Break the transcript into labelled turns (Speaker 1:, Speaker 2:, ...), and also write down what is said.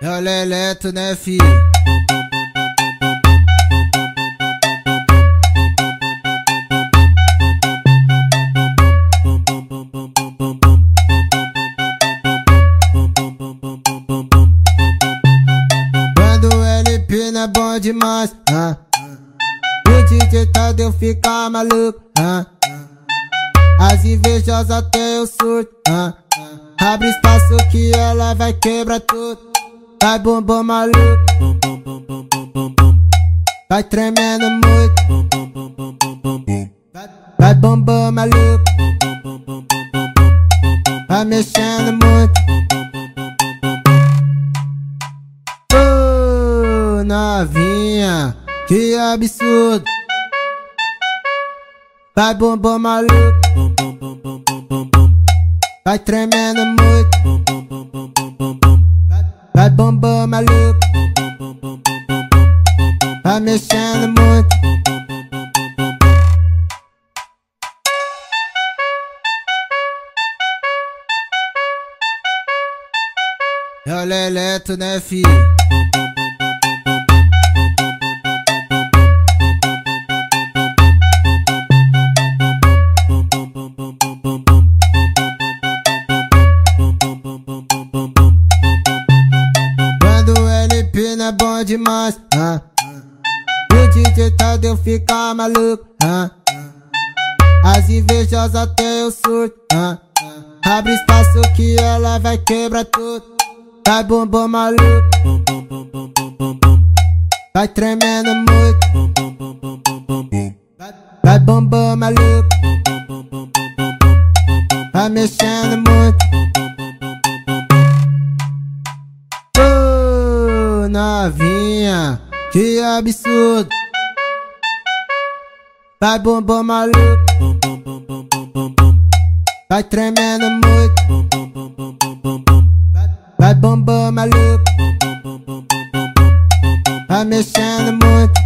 Speaker 1: É o Leleto, né, fi? Quando LP não é bom demais, ah. O DJ Tadeu fica maluco, ah. As invejosas tem o surto, ah. Abre espaço que ela vai quebrar tudo. Vai bumbum maluco, vai tremendo muito. Vai, vai bumbum maluco, vai mexendo muito. Ô, novinha, que absurdo. Vai bumbum maluco, vai tremendo muito. Bumbum maluco, vai mexendo muito. É o Leleto, né, fi? Demais, ah. O DJ Tadeu fica maluco, ah. As invejosas tem o surto, ah. Abre espaço que ela vai quebrar tudo. Vai bumbum maluco, vai tremendo muito. Vai, vai bumbum maluco, vai mexendo muito. Novinha, que absurdo. Vai bumbum maluco, vai tremendo muito. Vai, vai bumbum maluco, vai mexendo muito.